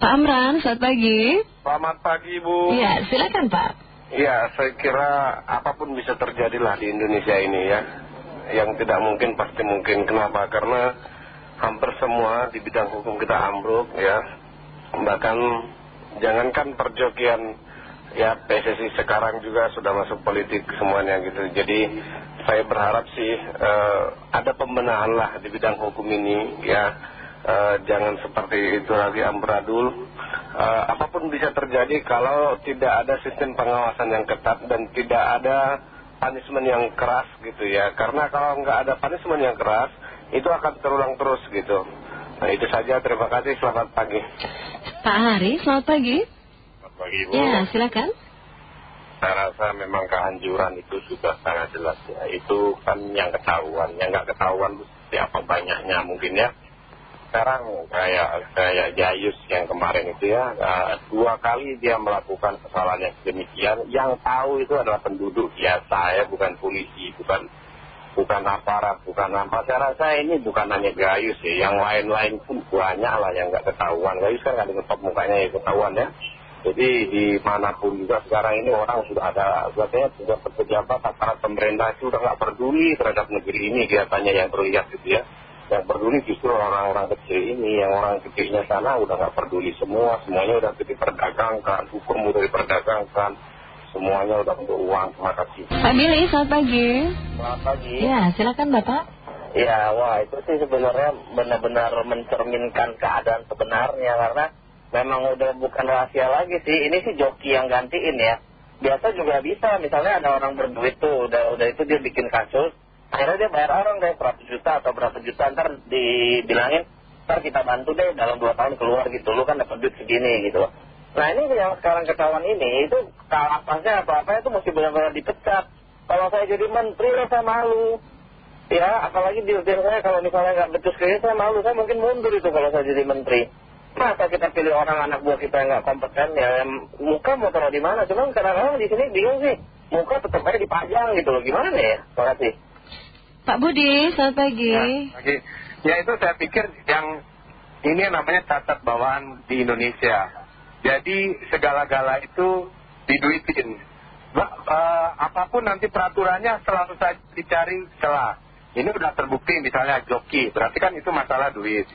Pak Amran, selamat pagi. Selamat pagi Bu. Iya, silakan Pak. Iya, saya kira apa pun bisa terjadilah di Indonesia ini ya. Yang tidak mungkin pasti mungkin. Kenapa? Karena hampir semua di bidang hukum kita ambruk ya. Bahkan jangankan perjokian ya PSSI sekarang juga sudah masuk politik semuanya gitu. Jadi saya berharap sih eh, ada pembenahan lah di bidang hukum ini ya. Eh, jangan seperti itu lagi amburadul. Eh, apa pun bisa terjadi kalau tidak ada sistem pengawasan yang ketat dan tidak ada punishment yang keras gitu ya. Karena kalau nggak ada punishment yang keras, itu akan terulang terus gitu. Nah itu saja, terima kasih, selamat pagi. Pak Hari, selamat pagi. Selamat pagi Bu. Ya, silakan. Saya rasa memang kehancuran itu sudah sangat jelas ya. Itu kan yang ketahuan, yang nggak ketahuan siapa banyaknya mungkin ya. Sekarang kayak kayak Jayus yang kemarin itu ya, eh, dua kali dia melakukan kesalahan yang demikian. Yang tahu itu adalah penduduk ya, bukan polisi, bukan bukan aparat, bukan apa. Saya rasa ini bukan hanya Gayus ya, yang lain-lain pun banyak lah yang nggak ketahuan. Gayus kan nggak ngetop mukanya ya ketahuan ya. Jadi di mana pun juga sekarang ini orang sudah ada, katanya sudah pejabat aparat pemerintah itu sudah nggak peduli terhadap negeri ini kelihatannya yang terlihat gitu ya. Yang peduli justru orang-orang kecil ini, yang orang kecilnya sana udah nggak peduli semua, semuanya udah diperdagangkan, hukum udah diperdagangkan, semuanya udah untuk uang. Terima kasih. Pak Billy, selamat pagi. Selamat pagi. Ya, silakan Bapak. Ya, wah itu sih sebenarnya benar-benar mencerminkan keadaan sebenarnya karena memang udah bukan rahasia lagi sih. Ini sih joki yang gantiin ya. Biasa juga bisa, misalnya ada orang berduit tuh, udah, udah itu dia bikin kasus, akhirnya dia bayar orang deh berapa juta atau berapa juta, ntar dibilangin, ntar kita bantu deh dalam dua tahun keluar gitu, lu kan dapat duit segini gitu. Nah ini yang sekarang ketahuan ini, itu kalapasnya apa-apa itu mesti benar-benar dipecat. Kalau saya jadi menteri, lah saya malu. Ya, apalagi dirjen saya kalau misalnya nggak becus kayak saya malu, saya mungkin mundur itu kalau saya jadi menteri. Masa kita pilih orang anak buah kita yang nggak kompeten, ya muka mau taruh di mana? Cuman kadang-kadang di sini bingung sih, muka tetap aja dipajang gitu loh, gimana ya? Terima kasih. Pak Budi, selamat pagi. Ya, pagi. Ya itu saya pikir yang ini namanya catat bawaan di Indonesia. Jadi segala-gala itu diduitin. Ba- eh, apa pun nanti peraturannya selalu saja dicari celah. Ini udah terbukti misalnya joki, berarti kan itu masalah duit.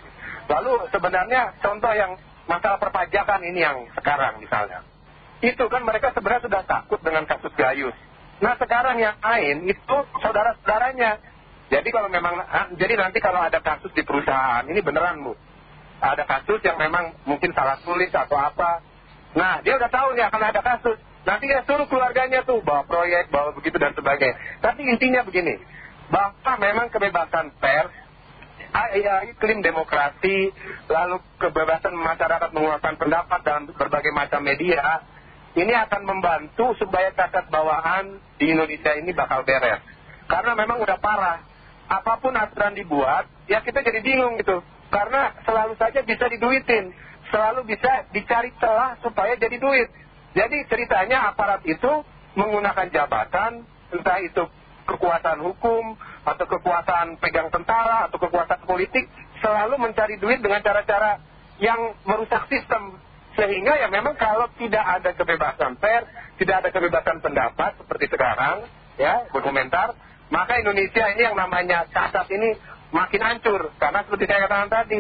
Lalu sebenarnya contoh yang masalah perpajakan ini yang sekarang misalnya. Itu kan mereka sebenarnya sudah takut dengan kasus Gayus. Nah sekarang yang lain itu saudara-saudaranya. Jadi kalau memang, ah, jadi nanti kalau ada kasus di perusahaan, ini beneran Bu. Ada kasus yang memang mungkin salah tulis atau apa. Nah dia udah tahu nih akan ada kasus. Nanti dia suruh keluarganya tuh bawa proyek, bawa begitu dan sebagainya. Tapi intinya begini, bahwa memang kebebasan pers iklim demokrasi, lalu kebebasan masyarakat mengeluarkan pendapat dalam berbagai macam media, ini akan membantu supaya cacat bawaan di Indonesia ini bakal beres. Karena memang udah parah. Apa pun aturan dibuat, ya kita jadi bingung gitu. Karena selalu saja bisa diduitin. Selalu bisa dicari celah supaya jadi duit. Jadi ceritanya aparat itu menggunakan jabatan, entah itu kekuasaan hukum, atau kekuasaan pegang tentara, atau kekuasaan politik, selalu mencari duit dengan cara-cara yang merusak sistem. Sehingga ya memang kalau tidak ada kebebasan pers, tidak ada kebebasan pendapat seperti sekarang, ya, berkomentar, maka Indonesia ini yang namanya cacat ini makin hancur. Karena seperti saya katakan tadi,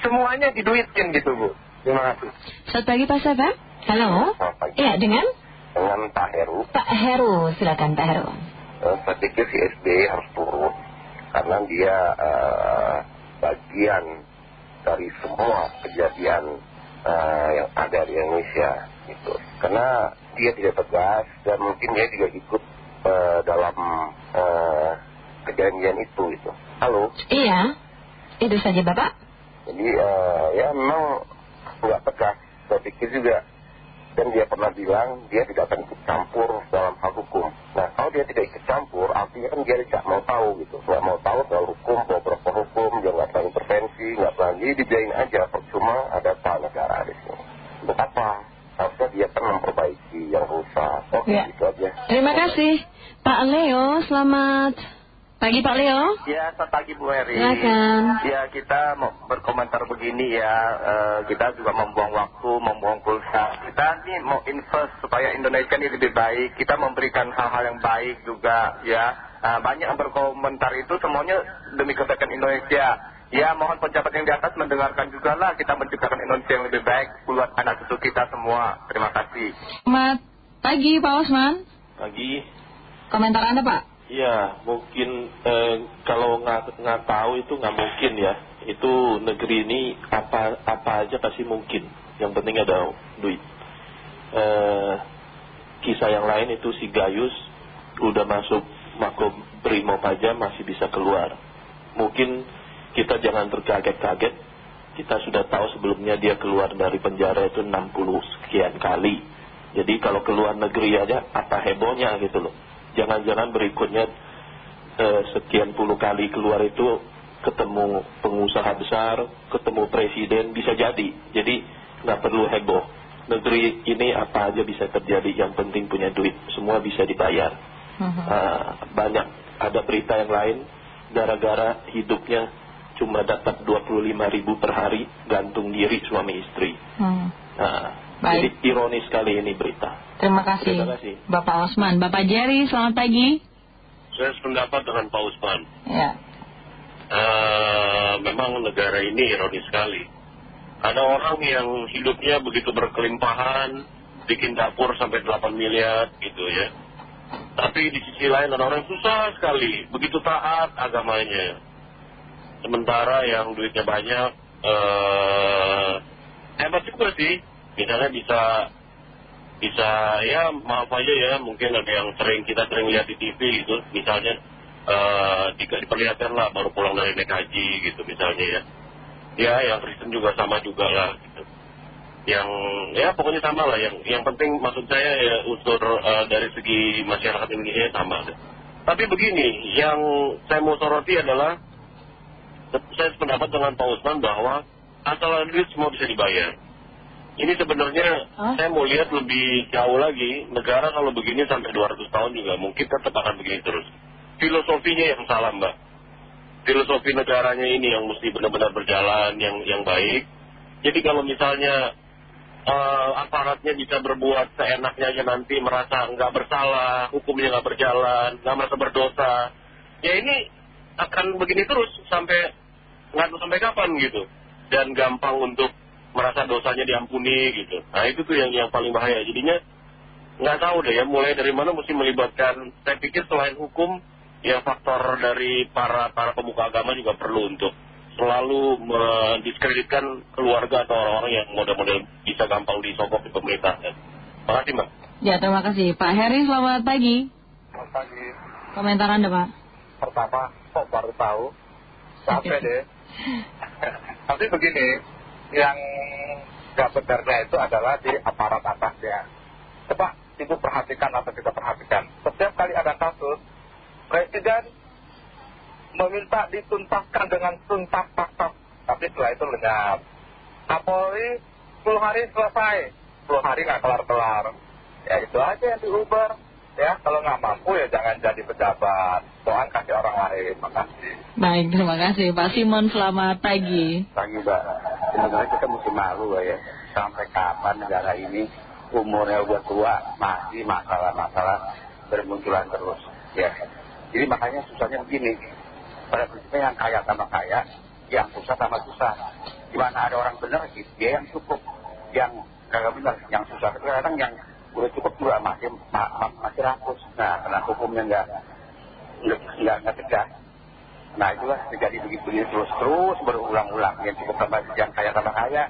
semuanya diduitin gitu Bu. Terima kasih. Selamat pagi Pak Sabah. Halo. Selamat pagi. Iya, dengan Dengan Pak Heru, Pak Heru, silakan Pak Heru. eh, saya pikir si SBY harus turun. Karena dia eh, bagian dari semua kejadian eh, yang ada di Indonesia. Gitu. Karena dia tidak tegas dan mungkin dia juga ikut dalam eh, kejadian itu. Gitu. Halo? Iya, itu saja Bapak. Jadi eh, ya memang nggak tegas. Saya pikir juga dan dia pernah bilang dia tidak akan ikut campur dalam hal hukum. Nah kalau dia tidak ikut campur artinya kan dia tidak mau tahu gitu. Nggak mau tahu soal hukum, beberapa hukum, dia nggak pernah intervensi, nggak pernah jadi dibiarin aja. Percuma ada tak negara di sini. Untuk apa? Harusnya dia kan memperbaiki yang rusak. Oke Ya. gitu aja. Terima kasih. Pak Leo, selamat Pagi Pak Leo. Ya, selamat pagi Bu Heri. Silakan. Ya, kita mau berkomentar begini ya. Eh, kita juga membuang waktu, membuang pulsa. Kita ini mau invest supaya Indonesia ini lebih baik. Kita memberikan hal-hal yang baik juga ya. Eh, banyak yang berkomentar itu semuanya demi kebaikan Indonesia. Ya, mohon pejabat yang di atas mendengarkan juga lah. Kita menciptakan Indonesia yang lebih baik buat anak cucu kita semua. Terima kasih. Selamat pagi Pak Osman. Pagi, Komentar Anda Pak. ya mungkin eh, kalau nggak tahu itu nggak mungkin ya. Itu negeri ini apa apa aja pasti mungkin. Yang penting ada duit. Eh, kisah yang lain itu si Gayus udah masuk Mako Brimob aja masih bisa keluar. Mungkin kita jangan terkaget-kaget. Kita sudah tahu sebelumnya dia keluar dari penjara itu 60 sekian kali. Jadi kalau keluar negeri aja apa hebohnya gitu loh. Jangan-jangan berikutnya eh, sekian puluh kali keluar itu ketemu pengusaha besar, ketemu presiden bisa jadi. Jadi nggak perlu heboh. Negeri ini apa aja bisa terjadi. Yang penting punya duit. Semua bisa dibayar. Ah, banyak ada berita yang lain gara-gara hidupnya cuma dapat 25 ribu per hari gantung diri suami istri. Hmm. Nah, Baik. jadi ironis sekali ini berita. Terima kasih. Terima kasih. Bapak Osman. Bapak Jerry, selamat pagi. Saya sependapat dengan Pak Usman. Ya. Eh, memang negara ini ironis sekali. Ada orang yang hidupnya begitu berkelimpahan, bikin dapur sampai 8 miliar gitu ya. Tapi di sisi lain ada orang susah sekali, begitu taat agamanya. Sementara yang duitnya banyak, eh, hebat juga sih. Misalnya bisa bisa ya maaf aja ya mungkin ada yang sering kita sering lihat di TV gitu. Misalnya jika diperlihatkan lah baru pulang dari naik haji gitu misalnya ya. Ya yang Kristen juga sama juga lah gitu. Yang ya pokoknya sama lah. Yang yang penting maksud saya ya unsur eh, dari segi masyarakat Indonesia sama tapi begini yang saya mau soroti adalah saya sependapat dengan Pak Usman bahwa asal duit semua bisa dibayar ini sebenarnya saya mau lihat lebih jauh lagi negara kalau begini sampai 200 tahun juga mungkin tetap akan begini terus. Filosofinya yang salah mbak. Filosofi negaranya ini yang mesti benar-benar berjalan yang yang baik. Jadi kalau misalnya eh, aparatnya bisa berbuat seenaknya aja nanti merasa nggak bersalah hukumnya nggak berjalan nggak merasa berdosa ya ini akan begini terus sampai nggak tahu sampai kapan gitu. Dan gampang untuk merasa dosanya diampuni gitu nah itu tuh yang yang paling bahaya jadinya nggak tahu deh ya mulai dari mana mesti melibatkan saya pikir selain hukum ya faktor dari para para pemuka agama juga perlu untuk selalu mendiskreditkan keluarga atau orang-orang yang model-model bisa gampang disogok di pemerintah terima kasih mbak Ya, terima kasih. Pak Heri, selamat pagi. Selamat pagi. Komentar Anda Pak. Pertama, kok baru tahu? Capek deh. Tapi begini, yang nggak benarnya itu adalah di aparat atasnya. Coba ibu perhatikan atau kita perhatikan. Setiap kali ada kasus, presiden meminta dituntaskan dengan tuntas fakta. Tapi setelah itu lenyap. Kapolri 10 hari selesai. 10 hari nggak kelar-kelar. Ya itu aja yang diuber. Ya kalau nggak mampu ya jangan jadi pejabat. Tuhan kasih orang lain. Makasih. Baik, terima kasih. Pak Simon, selamat pagi. Pagi Mbak, sebenarnya kita mesti malu ya. Sampai kapan negara ini umurnya udah tua masih masalah-masalah bermunculan terus. Ya, jadi makanya susahnya begini. Pada prinsipnya yang kaya tambah kaya, yang susah tambah susah. Gimana ada orang benar dia yang cukup, yang kagak benar, yang susah. Tapi kadang yang udah cukup juga masih ma- ma- masih rakus. Nah, karena hukumnya nggak nggak tegas. Nah itulah terjadi begini terus terus berulang-ulang yang cukup tambah yang kaya tambah kaya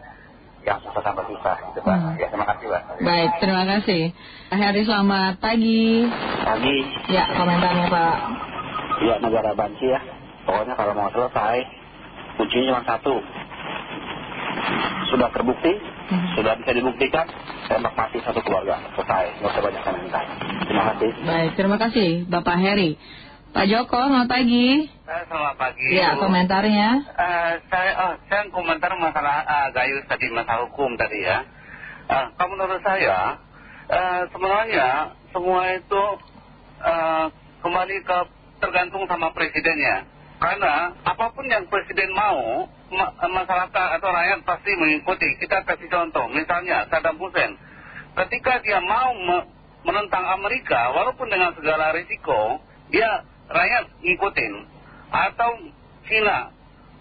yang susah tambah susah gitu Pak. Hmm. Ya terima kasih Pak. Baik, terima kasih. Pak Heri, selamat pagi. Pagi Ya, komentarnya Pak. ya negara banci ya. Pokoknya kalau mau selesai kuncinya cuma satu. Sudah terbukti, Hmm. sudah bisa dibuktikan, tembak mati satu keluarga selesai. Nggak usah banyak komentar. Terima kasih. Baik, terima kasih Bapak Heri. Pak Joko, selamat pagi. Eh, selamat pagi. Ya, Bu. komentarnya. Eh, saya, oh, saya komentar masalah eh, Gayus tadi, masalah hukum tadi ya. Eh, kalau menurut saya, eh, sebenarnya semua itu eh, kembali ke tergantung sama presidennya. Karena apa pun yang presiden mau, masyarakat atau rakyat pasti mengikuti. Kita kasih contoh, misalnya Saddam Hussein. Ketika dia mau menentang Amerika, walaupun dengan segala risiko, dia rakyat ngikutin. Atau China,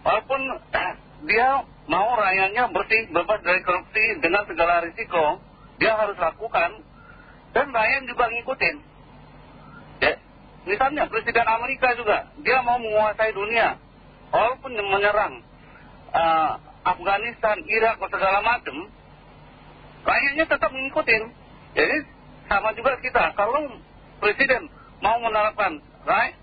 walaupun dia mau rakyatnya bersih, bebas dari korupsi dengan segala risiko, dia harus lakukan. Dan rakyat juga ngikutin. Ya, misalnya Presiden Amerika juga, dia mau menguasai dunia. Walaupun menyerang uh, Afghanistan, Irak, segala macam, rakyatnya tetap mengikutin. Jadi sama juga kita, kalau Presiden mau menerapkan rakyat,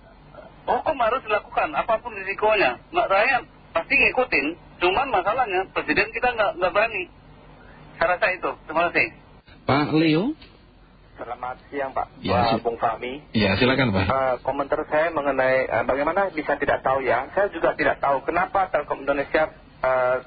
hukum harus dilakukan, apa pun risikonya. Rakyat pasti ngikutin, cuman masalahnya Presiden kita nggak berani. Saya rasa itu. Terima kasih. Pak Leo. Selamat siang Pak, ya, Bung Fahmi. Ya silakan Pak. Uh, komentar saya mengenai uh, bagaimana bisa tidak tahu ya. Saya juga tidak tahu kenapa Telkom Indonesia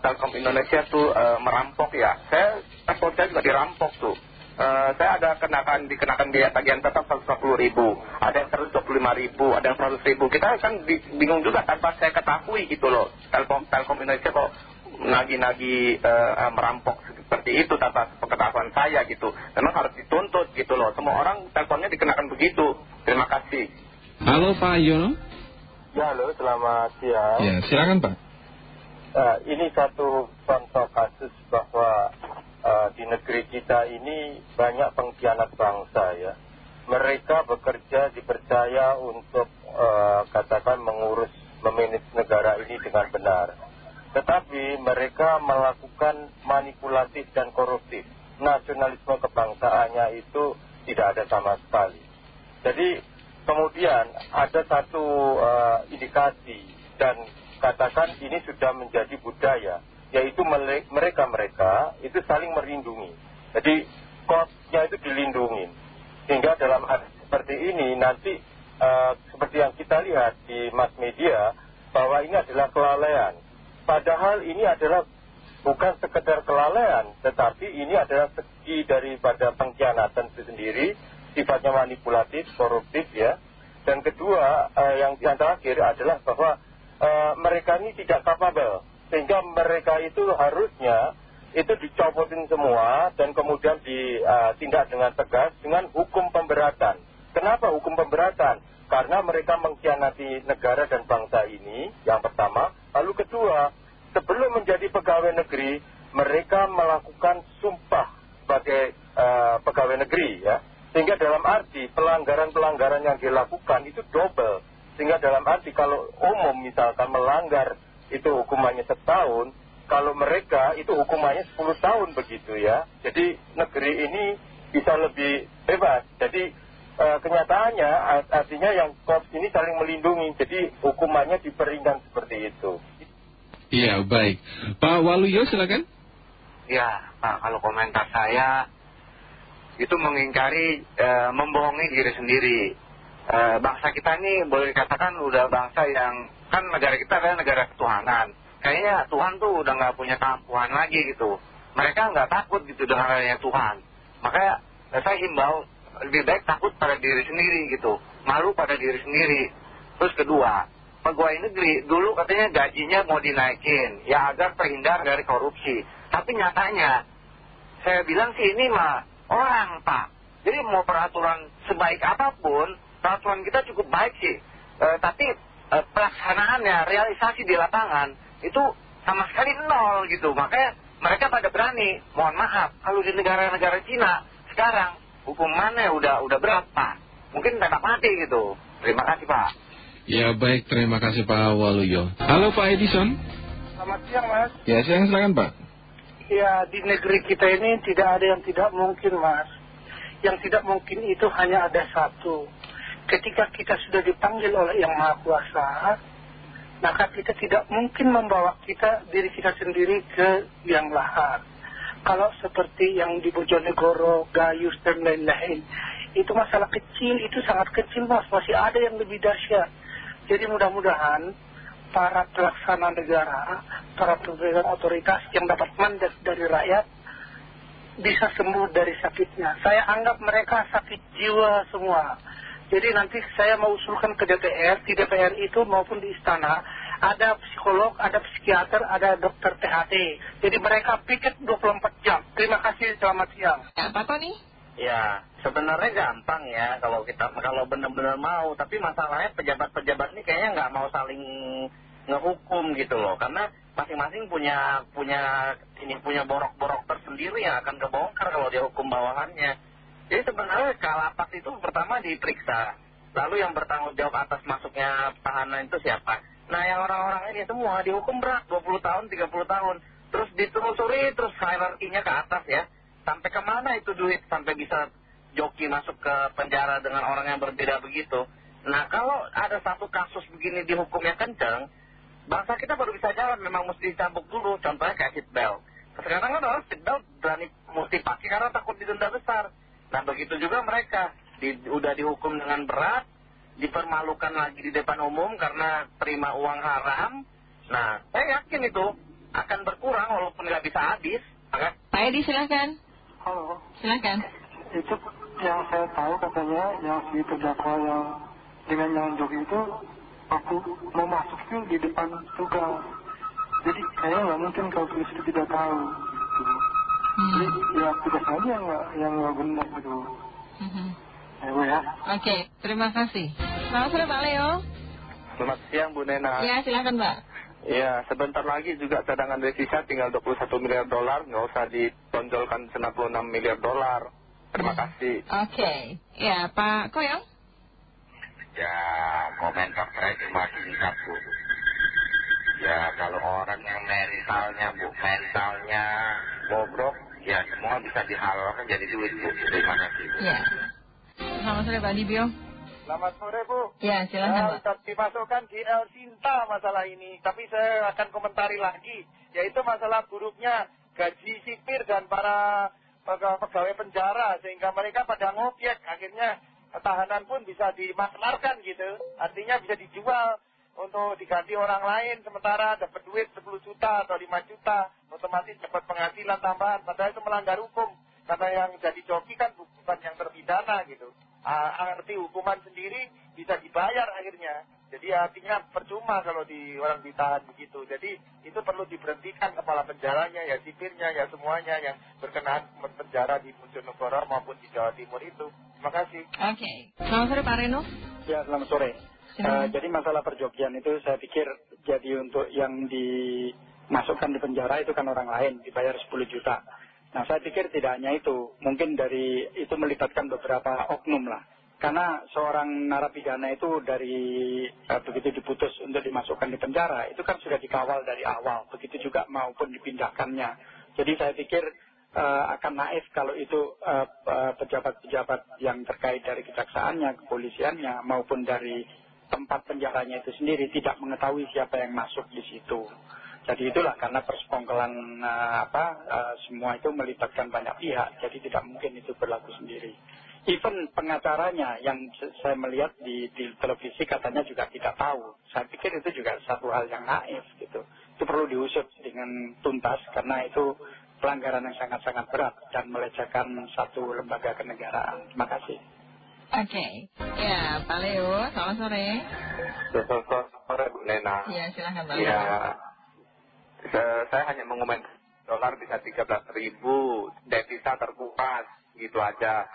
Telkom Indonesia tuh uh, merampok ya. Saya saya juga dirampok tuh. Uh, saya ada kenakan dikenakan biaya tagihan tetap 150 ribu, ada yang 125 ribu, ada yang 100 ribu. Kita kan bingung juga tanpa saya ketahui gitu loh. Telkom Telkom Indonesia kok nagi-nagi uh, merampok seperti itu tanpa pengetahuan saya gitu. Memang harus dituntut gitu loh. Semua orang teleponnya dikenakan begitu. Terima kasih. Halo Pak Yono. Ya halo, selamat siang. Ya, silakan Pak. Uh, ini satu contoh kasus bahwa uh, di negeri kita ini banyak pengkhianat bangsa ya. Mereka bekerja dipercaya untuk uh, katakan mengurus memanage negara ini dengan benar tetapi mereka melakukan manipulatif dan koruptif. Nasionalisme kebangsaannya itu tidak ada sama sekali. Jadi kemudian ada satu indikasi dan katakan ini sudah menjadi budaya, yaitu mereka-mereka itu saling melindungi. Jadi kosnya itu dilindungi. Sehingga dalam hal seperti ini nanti uh, seperti yang kita lihat di mass media bahwa ini adalah kelalaian Padahal ini adalah bukan sekedar kelalaian, tetapi ini adalah segi daripada pengkhianatan itu sendiri, sifatnya manipulatif, koruptif ya. Dan kedua, eh, yang yang terakhir adalah bahwa eh, mereka ini tidak capable, sehingga mereka itu harusnya itu dicopotin semua dan kemudian ditindak eh, dengan tegas dengan hukum pemberatan. Kenapa hukum pemberatan? Karena mereka mengkhianati negara dan bangsa ini, yang pertama. Lalu kedua, sebelum menjadi pegawai negeri, mereka melakukan sumpah sebagai uh, pegawai negeri ya. Sehingga dalam arti pelanggaran-pelanggaran yang dilakukan itu double. Sehingga dalam arti kalau umum misalkan melanggar itu hukumannya setahun, kalau mereka itu hukumannya 10 tahun begitu ya. Jadi negeri ini bisa lebih bebas. Jadi uh, kenyataannya artinya yang korps ini saling melindungi. Jadi hukumannya diperingan seperti itu. Iya, baik. Pak Waluyo silakan. Ya, Pak, kalau komentar saya itu mengingkari, eh, membohongi diri sendiri. Eh, bangsa kita ini boleh dikatakan udah bangsa yang, kan negara kita adalah negara ketuhanan. Kayaknya Tuhan tuh udah nggak punya keampuhan lagi gitu. Mereka nggak takut gitu dengan adanya Tuhan. Makanya saya himbau lebih baik takut pada diri sendiri gitu. Malu pada diri sendiri. Terus kedua, pegawai negeri dulu katanya gajinya mau dinaikin ya agar terhindar dari korupsi tapi nyatanya saya bilang sih ini mah orang pak jadi mau peraturan sebaik apa pun peraturan kita cukup baik sih e, tapi e, pelaksanaannya realisasi di lapangan itu sama sekali nol gitu makanya mereka pada berani mohon maaf kalau di negara-negara Cina sekarang hukumannya udah udah berapa mungkin tetap mati gitu terima kasih pak Ya baik, terima kasih Pak Waluyo. Halo Pak Edison. Selamat siang Mas. Ya siang silakan Pak. Ya di negeri kita ini tidak ada yang tidak mungkin Mas. Yang tidak mungkin itu hanya ada satu. Ketika kita sudah dipanggil oleh Yang Maha Kuasa, maka kita tidak mungkin membawa kita diri kita sendiri ke yang lahat. Kalau seperti yang di Bojonegoro, Gayus dan lain-lain, itu masalah kecil, itu sangat kecil mas, masih ada yang lebih dahsyat. Jadi mudah-mudahan para pelaksana negara, para pimpinan otoritas yang dapat mandat dari rakyat bisa sembuh dari sakitnya. Saya anggap mereka sakit jiwa semua. Jadi nanti saya mau usulkan ke DPR, di DPR itu maupun di istana, ada psikolog, ada psikiater, ada dokter THT. Jadi mereka piket 24 jam. Terima kasih, selamat siang. Ya, Pak Tony? Ya, sebenarnya gampang ya kalau kita kalau benar-benar mau. Tapi masalahnya pejabat-pejabat ini kayaknya nggak mau saling ngehukum gitu loh. Karena masing-masing punya punya ini punya borok-borok tersendiri yang akan kebongkar kalau dia hukum bawahannya. Jadi sebenarnya kalapas itu pertama diperiksa. Lalu yang bertanggung jawab atas masuknya tahanan itu siapa? Nah yang orang-orang ini semua dihukum berat 20 tahun, 30 tahun. Terus ditelusuri, terus hierarkinya ke atas ya. Sampai ke mana itu duit sampai bisa joki masuk ke penjara dengan orang yang berbeda begitu. Nah kalau ada satu kasus begini dihukumnya kenceng, bangsa kita baru bisa jalan memang mesti dicambuk dulu. Contohnya kayak seatbelt. Sekarang kan orang seatbelt berani mesti pakai karena takut didenda besar. Nah begitu juga mereka di, udah dihukum dengan berat, dipermalukan lagi di depan umum karena terima uang haram. Nah saya yakin itu akan berkurang walaupun nggak bisa habis. Pak Edi silahkan. Halo. Silahkan. Itu yang saya tahu katanya yang si terdakwa yang dengan yang joki itu aku mau masuk itu di depan tugas. Jadi kayaknya nggak mungkin kalau polisi tidak tahu. Gitu. Jadi ya tugas aja yang nggak yang nggak benar gitu. Mhm. Ya, ya. Oke, terima kasih. Selamat sore Pak Leo. Selamat siang Bu Nena. Ya, silakan Pak. Ya, sebentar lagi juga cadangan devisa tinggal 21 miliar dolar, nggak usah ditonjolkan 96 miliar dolar. Terima kasih. Oke, ya Pak Koyong. Ya, komentar saya cuma singkat Bu. Ya, kalau orang yang mentalnya Bu, mentalnya bobrok, ya semua bisa dihalalkan jadi duit Bu. Terima kasih Bu. Ya. Selamat sore Pak Dibio. Selamat sore Bu. Ya, silakan Pak. Nah, dimasukkan di El Sinta masalah ini. Tapi saya akan komentari lagi. Yaitu masalah buruknya gaji sipir dan para pegawai penjara. Sehingga mereka pada ngobyek. Akhirnya tahanan pun bisa dimaklarkan gitu. Artinya bisa dijual untuk diganti orang lain. Sementara dapat duit 10 juta atau 5 juta. Otomatis dapat penghasilan tambahan. Padahal itu melanggar hukum. Karena yang jadi joki kan bukan yang terpidana gitu. Arti hukuman sendiri bisa dibayar akhirnya. Jadi artinya percuma kalau di orang ditahan begitu. Jadi itu perlu diberhentikan kepala penjaranya, ya sipirnya, ya semuanya yang berkenaan penjara di Bojonegoro maupun di Jawa Timur itu. Terima kasih. Oke. Selamat sore Pak Reno. Ya, selamat sore. Uh, jadi masalah perjokian itu saya pikir jadi untuk yang dimasukkan di penjara itu kan orang lain dibayar 10 juta. Nah saya pikir tidak hanya itu, mungkin dari itu melibatkan beberapa oknum lah. Karena seorang narapidana itu dari uh, begitu diputus untuk dimasukkan di penjara, itu kan sudah dikawal dari awal. Begitu juga maupun dipindahkannya. Jadi saya pikir uh, akan naif kalau itu pejabat-pejabat uh, yang terkait dari kejaksaannya, kepolisiannya, maupun dari tempat penjaranya itu sendiri tidak mengetahui siapa yang masuk di situ. Jadi itulah karena persekongkolan uh, apa uh, semua itu melibatkan banyak pihak, jadi tidak mungkin itu berlaku sendiri. Even pengacaranya yang saya melihat di, di televisi katanya juga tidak tahu. Saya pikir itu juga satu hal yang naif gitu. Itu perlu diusut dengan tuntas karena itu pelanggaran yang sangat-sangat berat dan melecehkan satu lembaga kenegaraan. Terima kasih. Oke, ya Pak Leo, selamat sore. Selamat sore Bu Nena. Ya, silahkan Pak Ya, saya hanya mengomentari dolar bisa 13 ribu, devisa terkupas, gitu aja.